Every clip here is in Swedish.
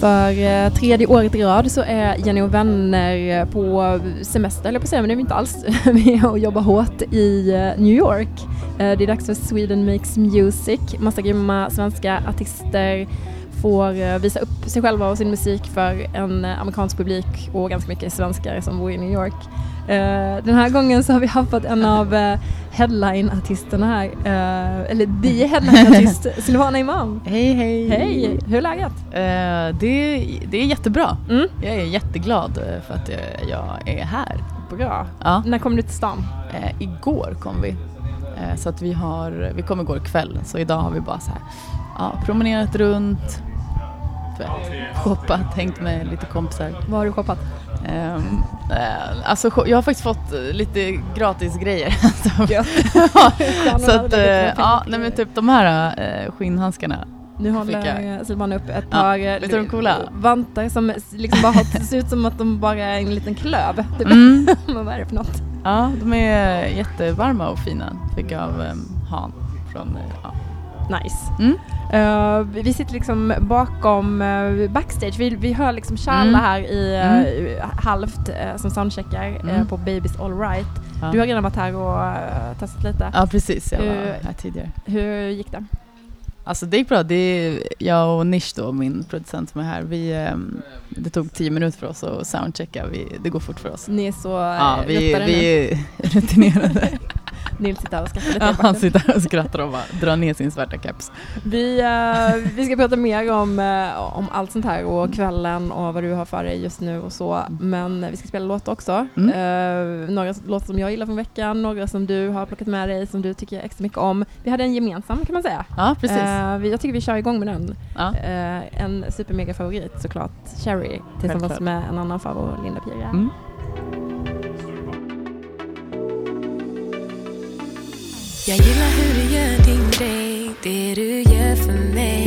För eh, tredje året i rad så är Jenny och vänner eh, på semester, eller på att säga, men det är vi inte alls. Vi är och jobbar hårt i eh, New York. Det är dags för Sweden Makes Music. Massa grymma svenska artister får visa upp sig själva och sin musik för en amerikansk publik och ganska mycket svenskar som bor i New York. Eh, Den här gången så har vi haft en av eh, headline-artisterna här, eh, eller the headline-artist, Silvana Imam. Hej hej! Hej, hur är läget? Eh, det, det är jättebra. Mm. Jag är jätteglad för att jag, jag är här. Bra. Ja. När kom du till stan? Eh, igår kom vi. Eh, så att vi, har, vi kom igår kväll, så idag har vi bara så här, promenerat runt, shoppat, hängt med lite kompisar. Vad har du shoppat? Ehm, eh, alltså, jag har faktiskt fått lite gratis grejer. Gött. så att, eh, ja, nej men typ de här eh, skinnhandskarna. Nu håller Silvana upp ett Ja, par är de coola? vantar som liksom bara har, ser ut som att de bara är en liten klöv. Typ. Mm. Vad är det för något? Ja, de är jättevarma och fina. Fick jag av um, Han från, ja. Nice. Mm. Eh, vi- sitter liksom bakom eh, backstage. Vi, vi hör liksom Charla Mm. här i eh, halvt eh, som soundcheckar Mm. på Babies All Right. Ja. Du har redan varit här och testat lite. ja, precis. Jag var här tidigare. Hur gick det? Alltså det gick bra. Det är jag och Nish då, min producent som är här. Vi, ehm, det tog tio minuter för oss att soundchecka. Vi, det går fort för oss. Ni är så Ja, vi, vi är rutinerade. Nils sitter här och skrattar lite. Ja, han sitter och skrattar och bara drar ner sin svarta keps. Vi, eh, vi ska prata mer om, eh, om allt sånt här och kvällen och vad du har för dig just nu och så. Men vi ska spela låtar också. Mm. Eh, några låtar som jag gillar från veckan, några som du har plockat med dig som du tycker extra mycket om. Vi hade en gemensam kan man säga. Ja, precis. Vi, jag tycker vi kör igång med den. Ja. En supermega favorit såklart, Cherry, tillsammans med en annan favorit, Linda Pira. Mm. Jag gillar hur du gör din grej, det du gör för mig.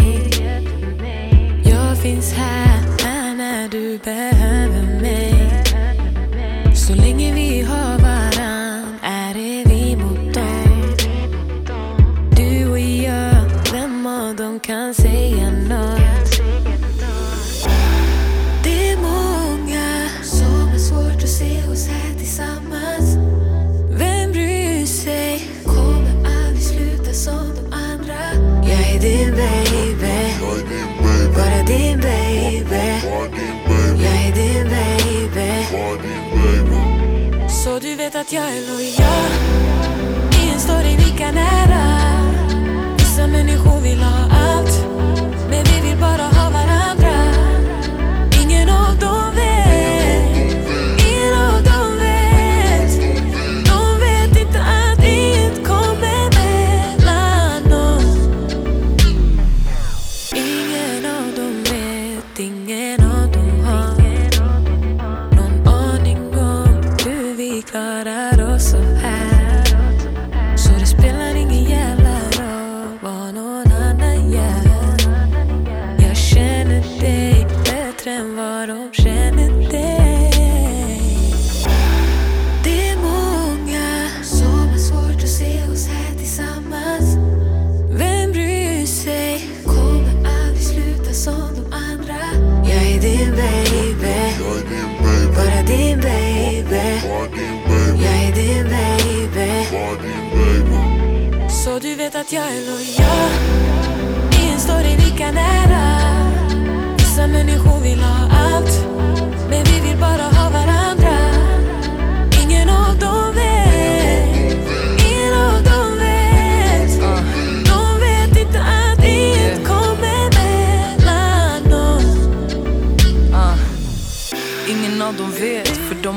Jag finns här, här när du behöver mig. Så länge vi Så du vet att jag är lojal. Ingen står dig att jag är lojal. Ingen står dig lika nära. Vissa människor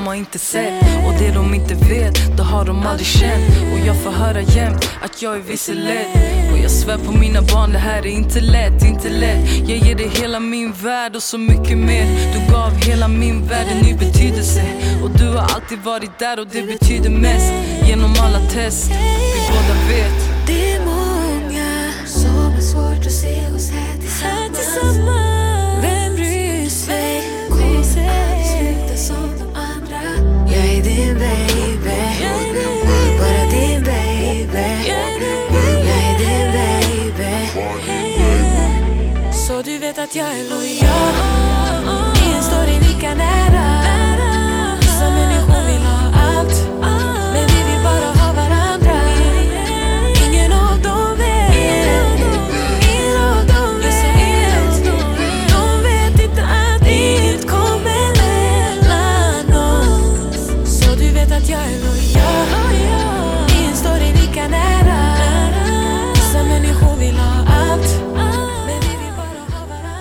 de har inte sett. Och det de inte vet, det har de aldrig känt. Och jag får höra jämt att jag är vilseledd. Och jag svär på mina barn, det här är inte lätt, inte lätt. Jag ger dig hela min värld och så mycket mer. Du gav hela min värld en ny betydelse. Och du har alltid varit där och det betyder mest. Genom alla test, vi båda vet. Det är många som har svårt att se oss här tillsammans. Baby. Jag är din baby. Så du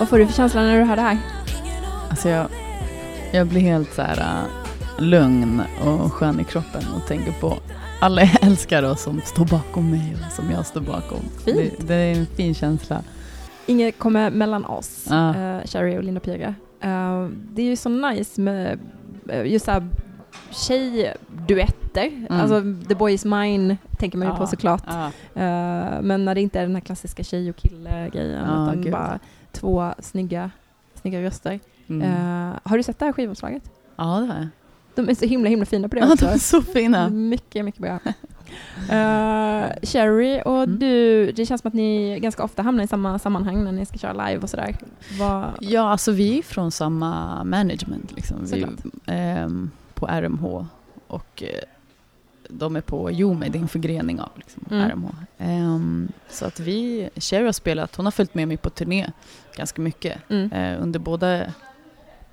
Vad får du för känsla när du hör det här? Alltså jag, jag blir helt så här äh, lugn och skön i kroppen och tänker på alla jag älskar och som står bakom mig och som jag står bakom. Fint. Det, det är en fin känsla. Inget kommer mellan oss, eh, Cherry och Linda Pira. Eh, det är ju så nice med uh, just såhär tjejduetter. Alltså The Boy Is Mine tänker man ju på såklart. Ja. Eh, men när det inte är den här klassiska tjej och kille-grejen Ja, utan gud. bara två snygga, snygga röster. Mm. Eh, har du sett det här skivomslaget? ja, det har jag. De är så himla himla fina på det Ja, också. de är så fina. Mycket, mycket bra. Uh, Cherry och Mm. du, det känns som att ni ganska ofta hamnar i samma sammanhang när ni ska köra live och sådär. Vad, Ja, alltså vi är från samma management liksom. Vi, ehm, på RMH och eh, de är på Jome, det är en förgrening av liksom, Mm. RMH. Ehm, så att vi, Cherry har spelat, hon har följt med mig på turné ganska mycket. Mm. Eh, under både,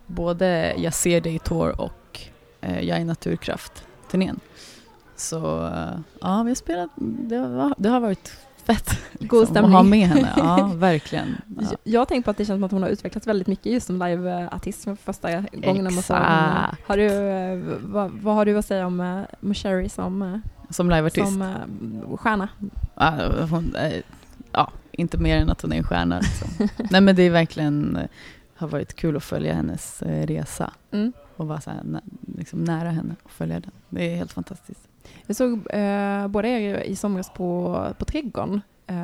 både Jag ser dig Tour och eh, Jag är naturkraft-turnén. Så eh, ja, vi har spelat, det har, det har varit fett God liksom, stämning. att ha med henne. Ja, verkligen. Ja. Jag- har tänkt på att det känns som att hon har utvecklats väldigt mycket just som liveartist för första gången. Exakt. Har du, eh, vad, vad har du att säga om, eh, om Cherry som, eh, Som liveartist. som eh, stjärna? Ja, hon, eh, ja, inte mer än att hon är en stjärna. Liksom. Nej men det är verkligen, eh, har varit kul att följa hennes eh, resa Mm. och vara så här, liksom nära henne och följa den. Det är helt fantastiskt. Jag såg eh, båda er i somras på, på Trädgården. Eh,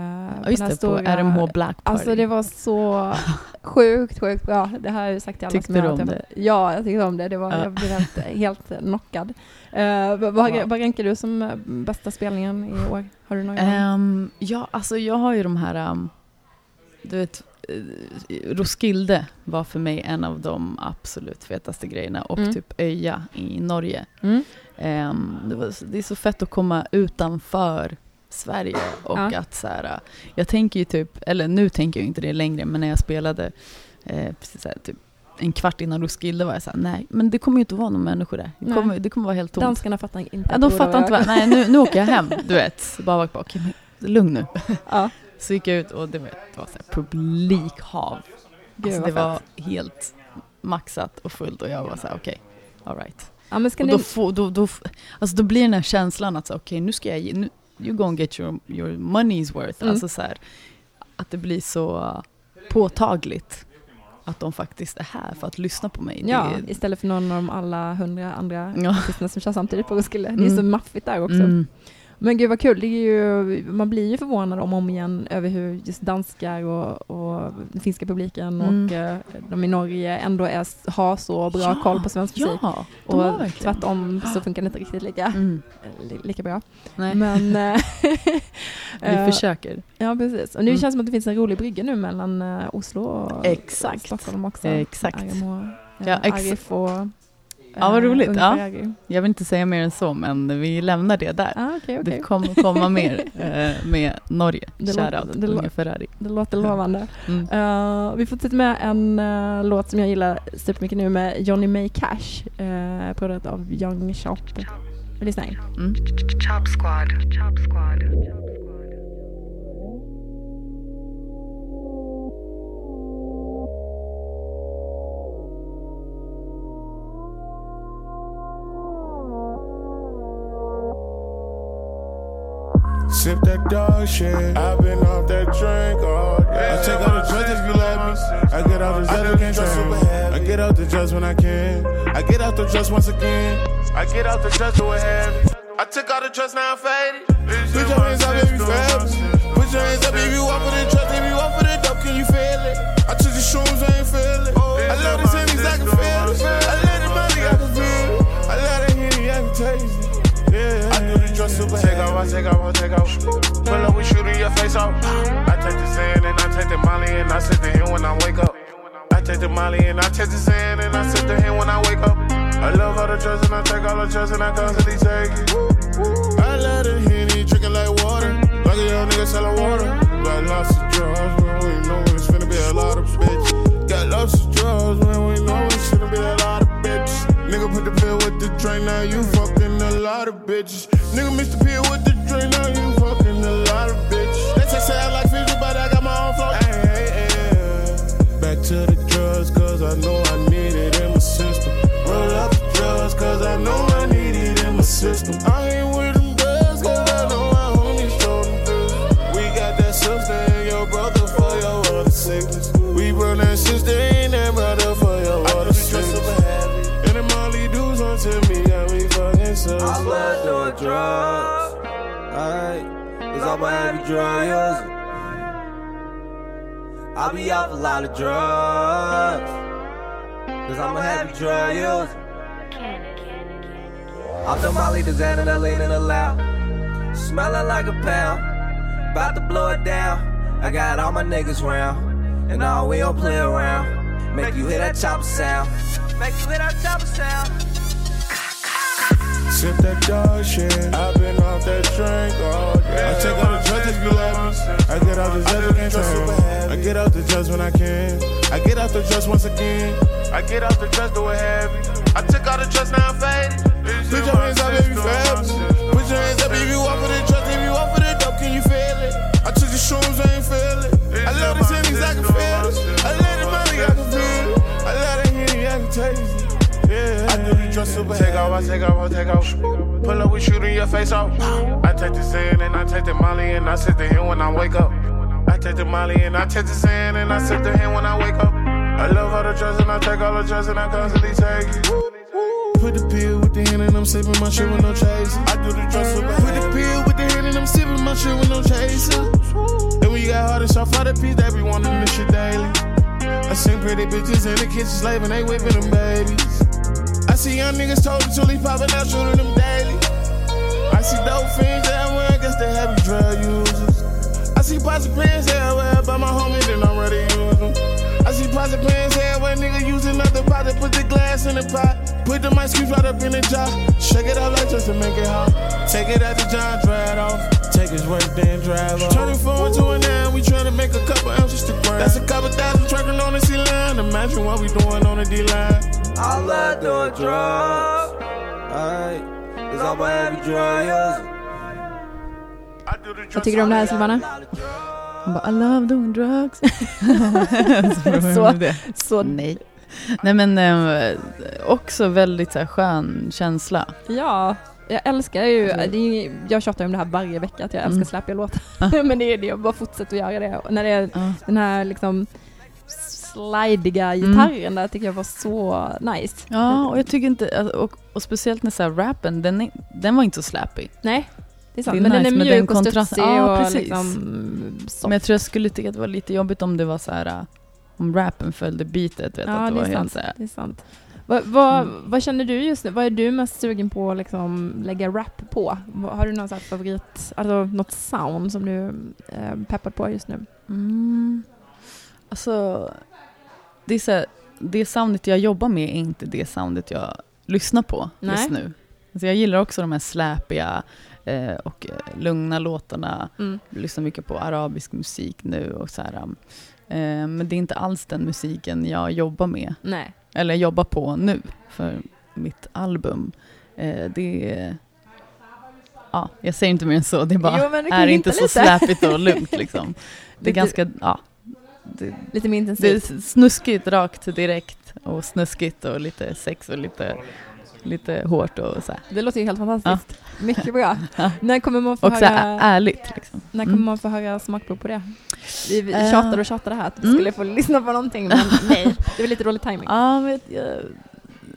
Ja, just här det, på stora- RMH Black Party. Alltså det var så sjukt, sjukt bra. Det har jag sagt till alla Tyckte som jag du om träffat. Ja, jag tyckte om det. det var, Ja. Jag blev helt, helt knockad. Eh, vad, Wow. vad rankar du som bästa spelningen i år? Har du någon? Ehm, ja, alltså jag har ju de här, um, du vet, eh, Roskilde var för mig en av de absolut fetaste grejerna och Mm. typ Öja i Norge. Mm. Ehm, det, var, det är så fett att komma utanför Sverige och Ja. att så här, jag tänker ju typ, eller nu tänker jag inte det längre, men när jag spelade eh, precis här, typ en kvart innan Roskilde var jag såhär, nej, men det kommer ju inte vara några människor där. Det kommer, det kommer vara helt tomt. Danskarna fattar inte. ja, de fattar inte vad, nej nu, nu åker jag hem, du vet. Bara bara, okej, men lugn nu. Ja, Så gick jag ut och det var, det var så här publikhav. gud Alltså, det var helt maxat och fullt och jag var såhär, okej, alright. Ja, men ska Och ni... då, får, då, då, alltså då blir den här känslan att så, okej nu ska jag nu, you gonna get your, your money's worth. Mm. Alltså så här, att det blir så påtagligt att de faktiskt är här för att lyssna på mig. Ja, är- istället för någon av de alla hundra andra Ja. artisterna som kör samtidigt på Roskilde. Det är så Mm. maffigt där också. Mm. Men gud vad kul, det är ju, man blir ju förvånad om och om igen över hur just danskar och, och den finska publiken Mm. och eh, de i Norge ändå är, har så bra Ja, koll på svensk musik. Ja, Och tvärtom så funkar det inte riktigt lika, Mm. li, lika bra. Nej, Men eh, vi eh, försöker. Ja precis, och nu Mm. känns det som att det finns en rolig brygga nu mellan Oslo och Exakt. Stockholm också. Exakt. RMH, Ja, ex- Arif och Ja, vad roligt. Unga Ja. Jag vill inte säga mer än så, men vi lämnar det där. Ah, okej, okej. Det kommer komma mer eh, med Norge. Det Shoutout det Unga Ferrari. Det låter lovande. Mm. Eh, vi fortsätter med en eh, låt som jag gillar supermycket nu med Johnny May Cash, uh, producerat av Young Chop. Vi lyssnar in. Mm. Chop Squad. Chop Squad. Sip that dog shit. I've been off that drink all day. I take all the drugs if you let me. I get out the drugs, I can't trust I get out the drugs when I can. I get out the drugs once again. I get out the drugs do it heavy. I took all the drugs, now I'm faded. Put your hands up if you feel me. Put your hands up if you want for the drugs, if you want for the dope, can you feel it? I took the shrooms, I ain't feel off. I take the sand and I take the molly and I sit here when I wake up. I take the Molly and I take the sand and I sit here when I wake up. I love all the drugs and I take all the drugs and I constantly take it. I love the Henny drinking like water, like a young nigga selling water. Got lots of drugs when we know it's finna be a lot of bitches. Got lots of drugs when we know it's finna be a lot of bitches. Nigga put the pill with the drink, now you fucking a lot of bitches. Nigga mix the pill with the drink, now you fucking a lot of bitches. They say say I like fish, but I got my own flow. Back to the drugs, cause I know I need it in my system. Roll up the drugs, cause I know I need it in my system. I ain't with them drugs, cause I know my homies told them to. We got that sister and your brother for your other sickness. We run that sister and that brother for your other sickness. And them Molly dudes onto me, got me fucking so. I love doing drugs. Alright, cause I'm a heavy drug user. I be off a lot of drugs. Cause I'm a heavy drug user. Off the Molly, the Xan, and the lean in the loud. Smelling like a pound. About to blow it down. I got all my niggas round. And all we don't play around. Make you hear that chopper sound. Make you hear that chopper sound. Sip that dog shit. I've been off that drink all day. I take all the drugs if you let me. I get out the drugs again. I can. I get out the drugs when I can. I get out the drugs once again. I get out the drugs do it heavy. I took all the drugs now I'm faded. Put your hands up if you feel Put your hands up if you walk for the drugs. If you walk for the dope, can you feel it? I took the shrooms, I ain't feel it. I love the Hennies, I can feel it. I love the money, I can feel it. I love the Henny, I can taste it. The drugs super Take off, I take off, I take off. Pull up, we shooting your face off. I take the sand and I take the Molly and I sit here when I wake up. I take the Molly and I take the sand and I sit here when I wake up. I love all the drugs and I take all the drugs and I constantly take it. Put the pill with the hand and I'm sipping my shit with no chaser. I do the drugs super Put the pill with the hand and I'm sipping my shit with no chaser. And when you got hard and soft for the piece, they be wanting this shit daily. I seen pretty bitches in the kitchen slaving, they whipping them babies. See young niggas told until he popping out, shooting them daily. I see dope fiends everywhere, I guess they heavy drug users. I see pots pants everywhere, but my homie, then I'm ready to use them. I see pots pants everywhere, nigga using nothing pot to put the glass in the pot. Put the ice cubes right up in the jar. Shake it up like just to make it hot. Take it out the John, dry it off. Take his work, then drive off. Turning four into a nine, we tryna make a couple ounces to grind. That's a couple thousand twerking on the C line. Imagine what we doing on the D line. I love doing drugs. Alright, cause I'm a heavy drug user. Vad tycker du om det här Silvana? Hon bara, I love doing drugs. så, Så- Nej. Nej men eh, också väldigt så här, skön känsla. ja, jag älskar ju, det är, jag tjatar om det här varje vecka att jag älskar Mm. släpiga låtar. Men det är det, jag bara fortsätter att göra det. Och när det är den här liksom slidiga Mm. gitarren där tycker jag var så nice. Ja, och jag tycker inte, alltså, och, och speciellt när så här, rappen, den, är, den var inte så slappy. Nej, det är sant. Det är men nice den är mjuk den och studsig Ja, och precis. liksom soft. Men jag tror jag skulle tycka att det var lite jobbigt om det var så här, äh, om rappen följde beatet. Vet, ja, att det det var är sant. Det är sant. Vad, vad, Mm. vad känner du just nu? Vad är du mest sugen på att liksom lägga rap på? Har du någon favorit, alltså något sound som du är peppad på just nu? Mm. Alltså, det är så här, det soundet jag jobbar med är inte det soundet jag lyssnar på just Nej. nu. Alltså jag gillar också de här släpiga eh, och eh, lugna låtarna. Mm. Jag lyssnar mycket på arabisk musik nu och så här. Eh, men det är inte alls den musiken jag jobbar med, Nej. eller jobbar på nu för mitt album. Eh, det är, ja, jag säger inte mer än så, det bara Jo, är inte så lite. släpigt och lugnt liksom. Det är ganska, ja. Det, Lite mer det intensivt. är snuskigt rakt direkt och snuskigt och lite sex och lite, lite hårt och så här. Det låter ju helt fantastiskt. Mycket bra. Ja. när kommer man få Och så här höra, ärligt liksom. när kommer Mm. man få höra smakprov på det? Vi vi Eh. tjatade och tjatade här att vi Mm. skulle få lyssna på någonting, men nej. Det var lite dålig timing. Ja, vet jag,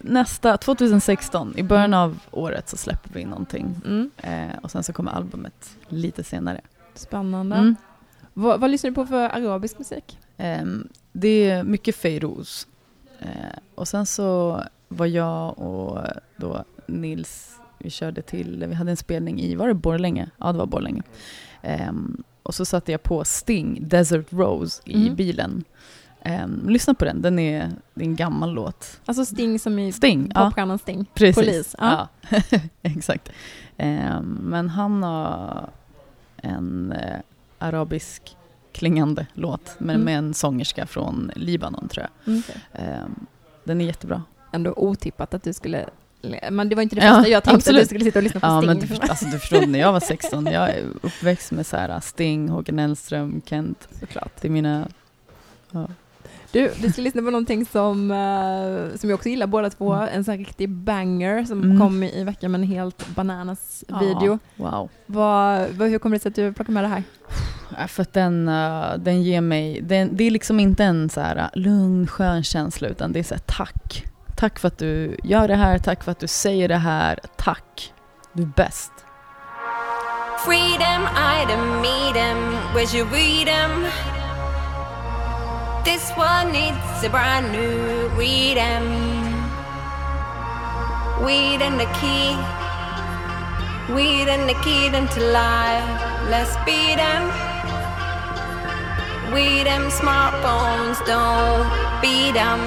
nästa, 2016, i början av året så släpper vi någonting. Mm. Eh, och sen så kommer albumet lite senare. Spännande. Vad, vad lyssnar du på för arabisk musik? Ehm, det är mycket Feyrouz. Eh, och sen så var jag och då Nils, vi körde till, vi hade en spelning i, var det Borlänge? Ja, det var Borlänge. Ehm, och så satte jag på Sting, Desert Rose, i Mm. bilen. Um, lyssna på den, den är, det är en gammal låt. Alltså Sting som i Sting, ja. popstjärnan Sting. Precis. Polis. Ja. Ja. Exakt. Ehm, men han har en eh, arabisk klingande låt men Mm. med en sångerska från Libanon tror jag. Mm. Ehm, den är jättebra. Ändå otippat att du skulle... Men det var inte det Ja, första jag tänkte, att absolut. du skulle sitta och lyssna på Ja, Sting. men du, förstår, alltså, du förstår, när jag var 16, jag är uppväxt med så här Sting, Håkan Hellström, Kent. Såklart. Det är mina... Ja. Du, vi ska lyssna på någonting som, eh, som jag också gillar båda två. Mm. En sån riktig banger som Mm. kom i, i veckan med en helt bananas video. Ja, wow. Vad, vad, hur kommer det sig att du plockar med det här? För att den, eh, den ger mig, den, det är liksom inte en så här uh, lugn, skön känsla utan det är så här tack. Tack för att du gör det här, tack för att du säger det här, tack. Du är bäst. Freedom, item, meet 'em. Where'd you read 'em? This one needs a brand new 'em. Weed and the key. Weed and the key them to life. Let's beat them. We them smartphones don't beat 'em.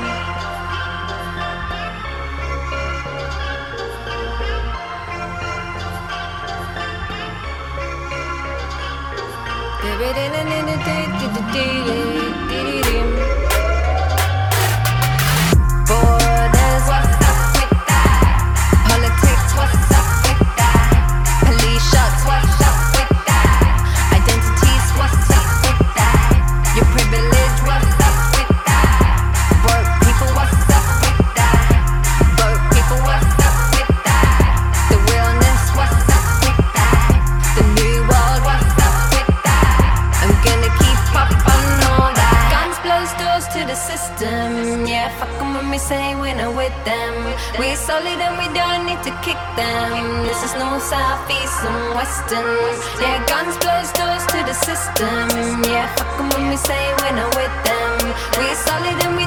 Borders, solid and we don't need to kick them. This is no south, and western. Yeah, guns close doors to the system. Yeah, fuck 'em when we say we're not with them. We're solid and we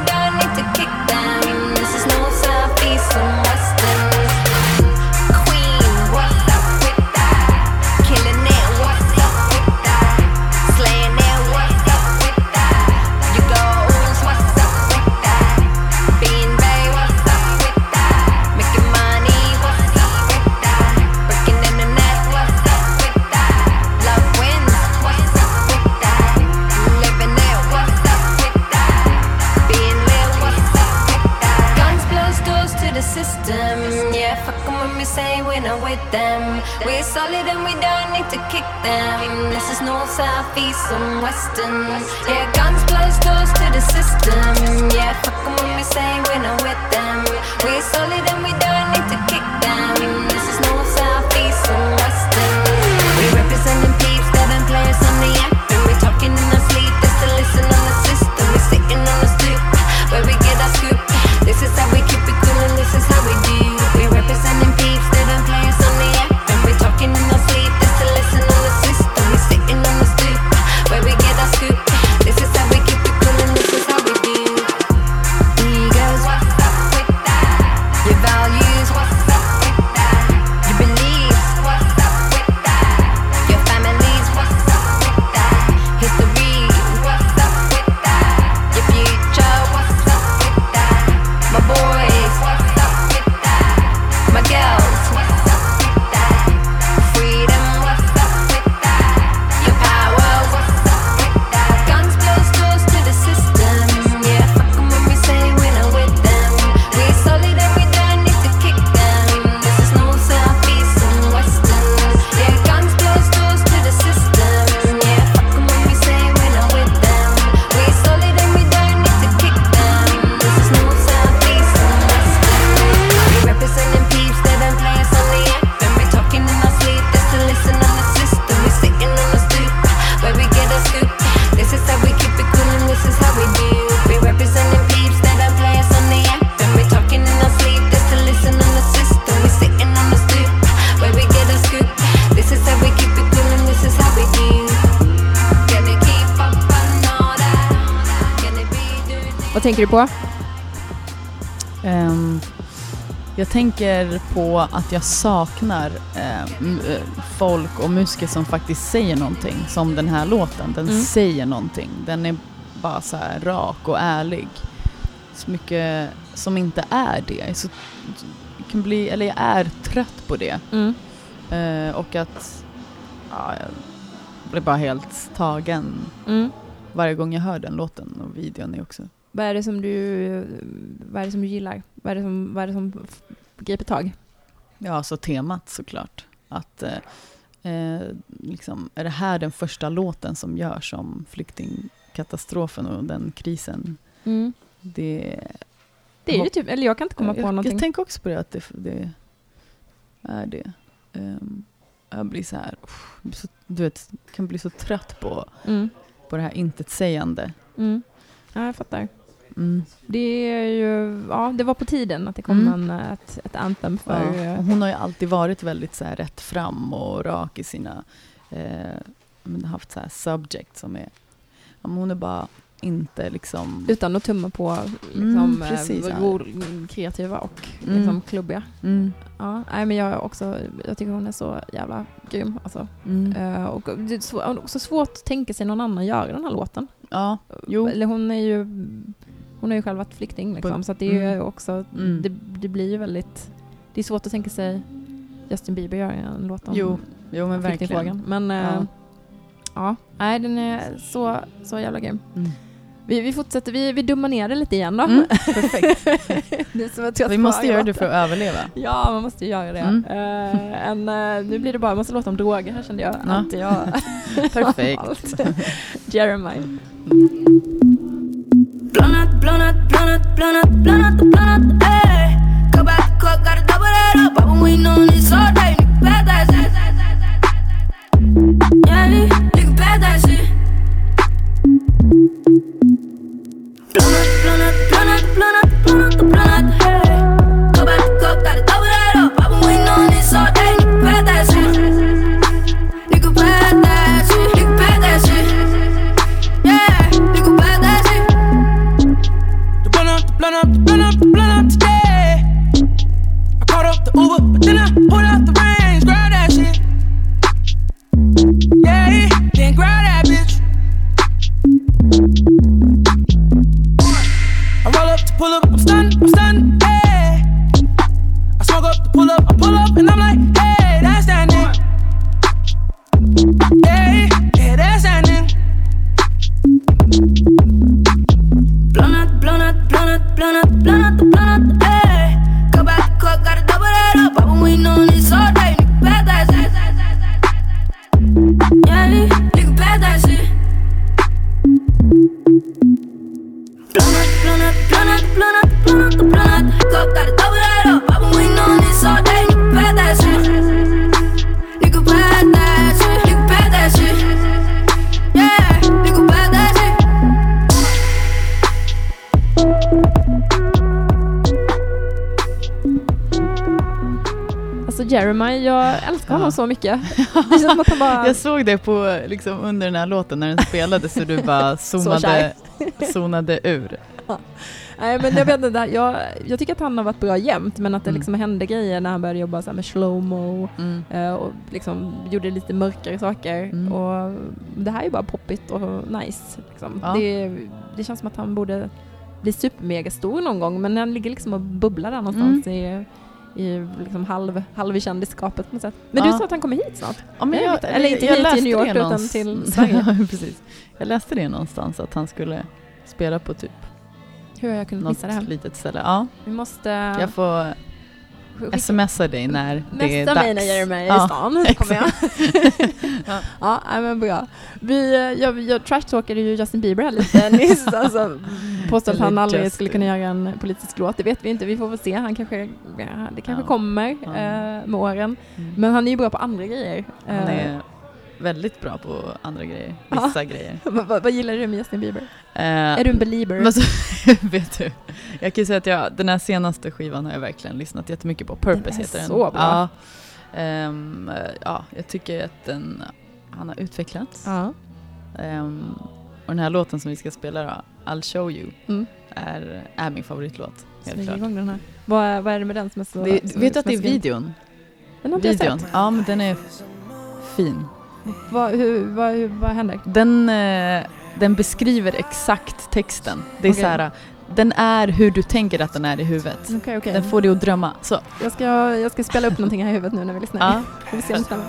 tänker du på? Ehm, Jag tänker på att jag saknar m- eh, folk och musiker som faktiskt säger någonting. Som den här låten, den Mm. säger någonting. Den är bara så här rak och ärlig. Så mycket som inte är det. Så, kan bli, eller jag är trött på det. Mm. Eh, och att ja, jag blir bara helt tagen Mm. varje gång jag hör den låten och videon är också. Vad är det som du, vad är det som du gillar? Vad är det som, vad är det som griper tag? Ja, så temat såklart. Att eh, eh, liksom, är det här den första låten som görs om flyktingkatastrofen och den krisen? Mm. Det, Det är ju typ, eller jag kan inte komma på jag, någonting. jag tänker också på det, att det, det är det. Ehm, jag blir så här, du vet, kan bli så trött på, Mm. på det här intetsägande. Mm. Ja, jag fattar. Mm. Det är ju, ja, det var på tiden att det kom Mm. en, ett, ett anthem för... Ja, eh, hon har ju alltid varit väldigt så här rätt fram och rak i sina, eh, haft så här subject som är, ja, hon är bara inte liksom, Utan att tumma på liksom, Mm, precis, ja. kreativa och Mm. liksom, klubbiga. mm, Ja, nej, men jag, också, jag tycker hon är så jävla grym. Alltså. mm. Eh, och det är också svårt att tänka sig någon annan göra den här låten. ja, jo, Eller hon är ju hon har ju själv varit flykting liksom, så det är ju mm. också, Mm. det, det blir ju väldigt, det är svårt att tänka sig Justin Bieber göra en låt om jo, jo men verkligen. flyktingfrågan. Men ja. Ja. ja, nej den är så, så jävla grym. Mm. Vi, vi fortsätter, vi, vi dummar ner det lite igen då. Mm, perfekt. Vi måste göra det för att överleva. Ja, man måste göra det. Mm. Eh, en, eh, nu blir det bara en massa låtar om droger här kände jag. Ja. Att jag Perfekt. Blown out, blown out, blown out, blown out, blown out, blown out, ayy. Go back to court, gotta double that up. Papa, we known this all day. Nigga, bad that shit. Yeah, nigga, bad that shit. Blown out, blown out, blown out, blown out. Up, the blunt up, the blunt up, mycket. Det känns att bara... Jag såg det på, liksom, under den här låten när den spelades så du bara zonade, zonade ur. Nej men jag vet inte, jag, jag tycker att han har varit bra jämt men att det Mm. liksom hände grejer när han började jobba så med slowmo Mm. eh, och liksom gjorde lite mörkare saker. Mm. Och det här är bara poppigt och nice. Liksom. Ja. Det, det känns som att han borde bli supermega stor någon gång men han ligger liksom och bubblar där någonstans i, i liksom halv, halv i kändisskapet på något sätt. Men Ja. du sa att han kommer hit snart? Ja, men Jag eller inte jag hit till New York, utan till Sverige. precis. Jag läste det någonstans att han skulle spela på typ Hur har jag kunnat missa det här? litet ställe. Ja, Vi måste... jag får skicka- smsa dig när det är dags. mig när Jeremy är i Ja, stan. kommer jag. Ja. ja, men bra. Vi, eh, jag, jag trashtalkade ju Justin Bieber här lite nyss. Alltså, påstod att han aldrig skulle kunna göra en politisk låt. Det vet vi inte. Vi får väl se. Han kanske, det kanske Ja. kommer Ja. eh, med åren. Mm. Men han är ju bra på andra grejer. Han Eh, är väldigt bra på andra grejer, Ja. vissa grejer. vad, vad, gillar du med Justin Bieber? Eh, Är du en belieber? men så, vet du, jag kan ju säga att jag, den här senaste skivan har jag verkligen lyssnat jättemycket på. Purpose Den är heter den. så bra. Ja, eh, ja, jag tycker att den, han har utvecklats. ja. Ehm, och den här låten som vi ska spela då, I'll show you Mm. är, är min favoritlåt. Helt klart. igång den här. Vad, är- vad är det med den som är så... Det, som vet du att det är så videon? Den har inte jag sett. Ja, men den är fin. Vad, hur, vad, hur, vad händer? Den, eh, den beskriver exakt texten. Det är Okej. så här, den är hur du tänker att den är i huvudet. Okej, okej. Den får dig att drömma. Så. Jag ska, jag ska spela upp någonting här i huvudet nu när vi lyssnar. Ja. Får vi se om det stämmer.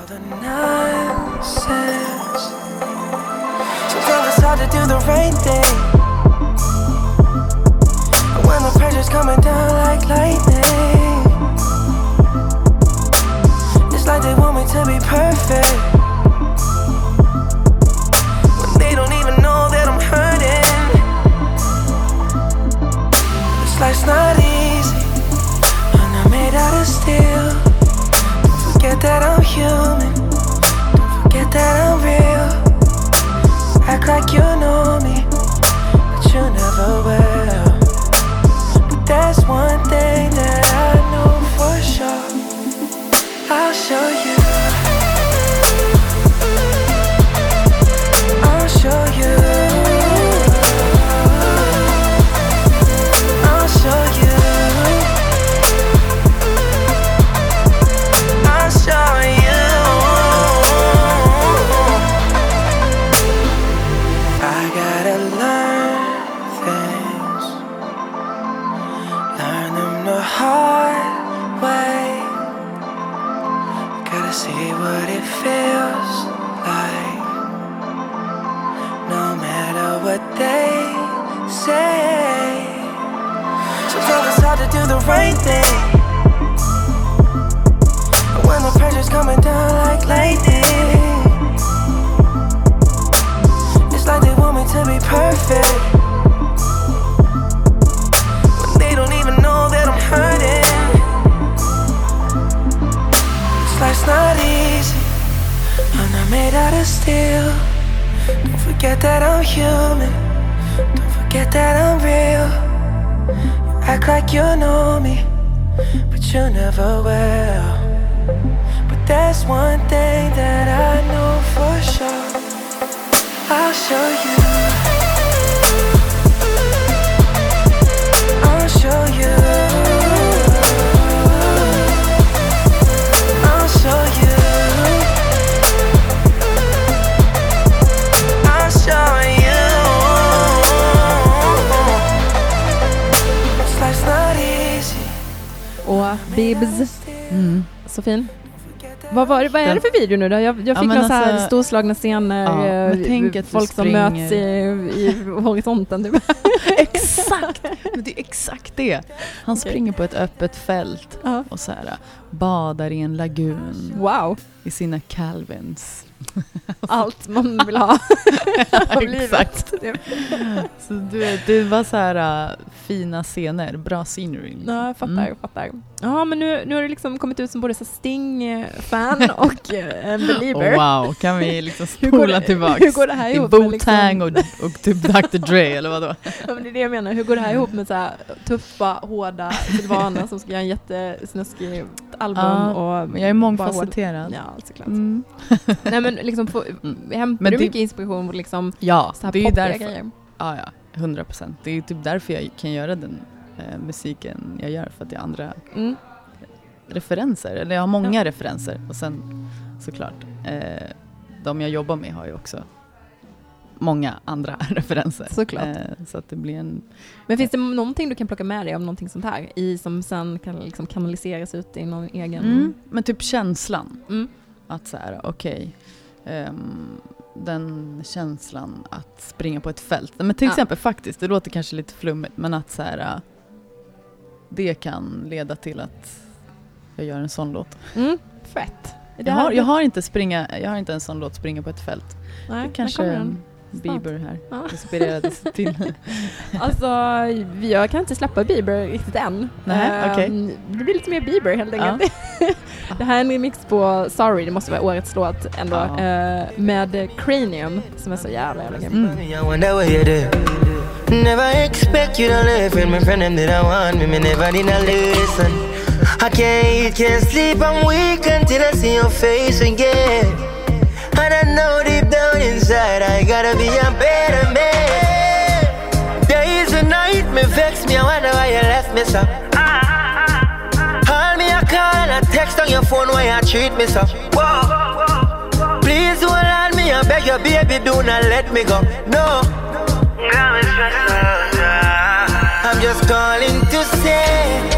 Life's not easy. I'm not made out of steel. Don't forget that I'm human. Forget that I'm real. Act like you know me, but you never will. But there's one thing that I know for sure. I'll show you. Bibs, Mm. så fin. Vad, var vad är det för video nu då? Jag, jag Ja, fick men några så här alltså- storslagna scener, Ja, eh, folk som springer- möts i, i horisonten. Typ. Exakt! Men det är exakt det. Han Okej. springer på ett öppet fält Ja. och så här, badar i en lagun Wow, i sina Calvins. allt man vill ha av livet. Exakt. Så du det var så här äh, fina scener, bra scenery. liksom. Ja, jag fattar, Mm. jag fattar. Ja, men nu, nu har det liksom kommit ut som både Sting-fan och eh, en believer. Oh, wow, kan vi liksom spola tillbaks hur går det här till ihop med Wu-Tang liksom- och, och typ Dr Dre eller vadå? Ja, men det är det jag menar. Hur går det här ihop med så här tuffa, hårda Silvana som ska göra en jättesnuskig album? Ja, och jag är mångfacetterad. Ja, såklart. Mm. Nej men liksom, få, hämtar Men du det- mycket inspiration liksom Ja, så här det är ju därför. grejer? Ja, ja, 100 procent. Det är typ därför jag kan göra den eh, musiken jag gör, för att jag har andra Mm. referenser. Eller jag har många referenser. Och sen såklart, eh, de jag jobbar med har ju också många andra referenser. Såklart. Eh, så att det blir en... Men finns det någonting du kan plocka med dig av någonting sånt här i som sen kan liksom kanaliseras ut i någon egen... Mm, men typ känslan. Mm. Att så här, okej. ehm, den känslan att springa på ett fält. Men till Ja. exempel faktiskt, det låter kanske lite flummigt, men att så här, det kan leda till att jag gör en sån låt. Mm. Fett. Jag har, jag, har inte springa, jag har inte en sån låt, springa på ett fält. Nej, det kanske. Bieber här Ja. inspirerades till. Alltså, jag kan inte släppa Bieber riktigt än. Nej, Ehm, okej. Det blir lite mer Bieber helt enkelt. det här är en remix på Sorry, det måste vara årets låt ändå, Ja. eh, med Cranium som är så jävla jävla grym. Mm. But I know deep down inside I gotta be a better man. There is a night me vex me, I wonder why you left me so. Call me a call, a text on your phone, why you treat me so. Whoa. Please hold on me, I beg your baby, do not let me go. No. I'm just calling to say.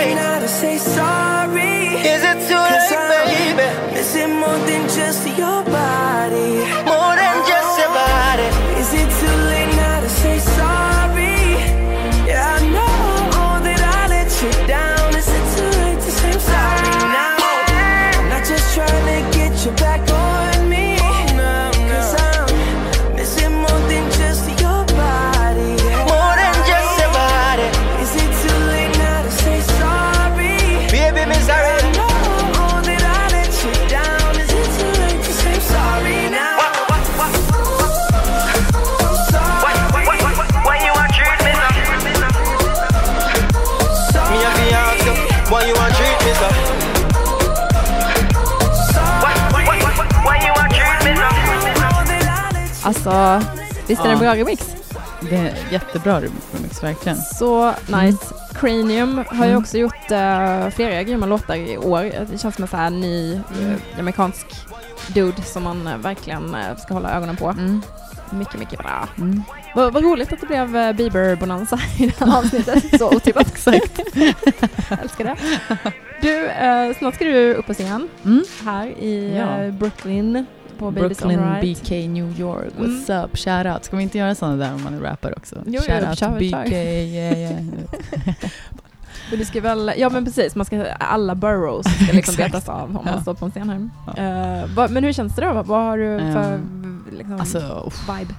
so? Alltså, visst är det en bra remix? Det är jättebra remix, verkligen. Så nice. Cranium har ju Mm. också gjort uh, flera grymma låtar i år. Det känns som en så här ny Mm. jamaicansk dude som man eh, verkligen eh, ska hålla ögonen på. Mm. Mycket, mycket bra. Mm. Vad, vad roligt att det blev uh, Bieber-bonanza i det här avsnittet. Så otippat. Exakt. Älskar det. Du, snart ska du upp på scen Mm. här i Ja. Brooklyn på Brooklyn. BK, New York, what's up, shoutout. Ska vi inte göra sådana där om man är rappare också? Jo, jo, to kör. BK, yeah, yeah. Men du ska väl, ja men precis, man ska, alla boroughs ska liksom betas av om Ja. man står på en scen här. Ja. Eh, vad- men hur känns det då? Vad, har du för Ehm, liksom, Alltså, vibe?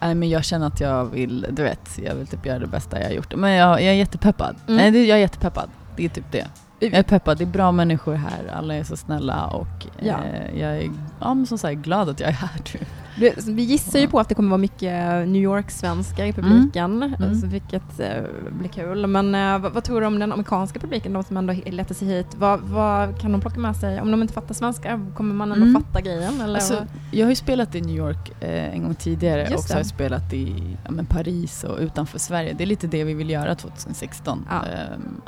Nej men jag känner att jag vill, du vet, jag vill typ göra det bästa jag har gjort. Men jag, jag är jättepeppad. Mm. Nej, det, jag är jättepeppad. Det är typ det. Jag är peppad, det är bra människor här, alla är så snälla och Ja. eh, jag är ja, men som sagt glad att jag är här. Typ. Du, vi gissar ju på att det kommer vara mycket New York-svenskar i publiken, Mm. alltså, vilket eh, blir kul. Men eh, vad, vad tror du om den amerikanska publiken, de som ändå letar sig hit? Vad, vad kan de plocka med sig? Om de inte fattar svenska, kommer man ändå Mm. fatta grejen? Eller? Alltså, jag har ju spelat i New York eh, en gång tidigare Just och så har jag spelat i ja, Paris och utanför Sverige. Det är lite det vi vill göra 2016. Ja. Ehm,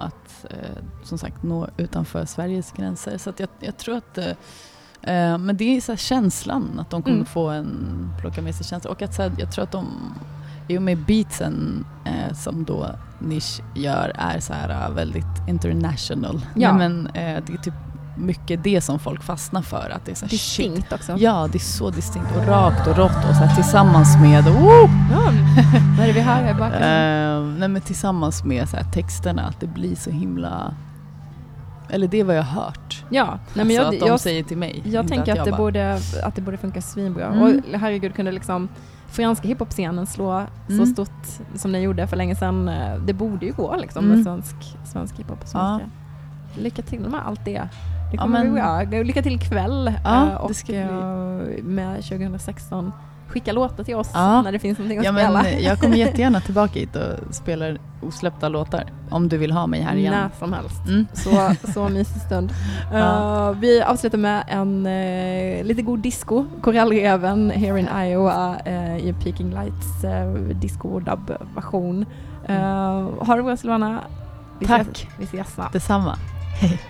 att eh, som sagt nå utanför Sveriges gränser. Så jag, jag tror att eh, eh, men det är så känslan, att de kommer Mm. få en, plocka med sig känslan. Och att så här, jag tror att de, i och med beatsen eh, som då Nish gör är så här väldigt international. Ja. Nej, men eh, det är typ mycket det som folk fastnar för. Att det är så här, shit, Distinkt också. Ja, det är så distinkt och rakt och rått och så här, tillsammans med, oh! Ja, vad är det vi hör här? Eh, nej, men tillsammans med så texterna, att det blir så himla... Eller det är vad jag har hört. ja, nej, men alltså jag, att de jag, säger till mig. Jag tänker att, jag det bara- borde, att det borde funka svinbra. Mm. Och herregud, kunde liksom franska hiphop-scenen slå så Mm. stort som den gjorde för länge sedan. eh, Det borde ju gå liksom Mm. med svensk, svensk hiphop på svenska. Lycka till med allt det. Det Ja, kommer men- vi göra. Lycka till ikväll Ja, eh, det och med 2016. Skicka låtar till oss Ja. när det finns någonting att Ja, spela. men jag kommer jättegärna tillbaka hit och spelar osläppta låtar. Om du vill ha mig här igen. När som helst. Mm. Så, så mysig stund. Ja. Uh, vi avslutar med en uh, lite god disco. Korallreven Here in Iowa uh, i Peking Lights disco dub version. Uh, ha det bra Silvana. Vi Tack. Ses, vi ses snart. Detsamma. Hej.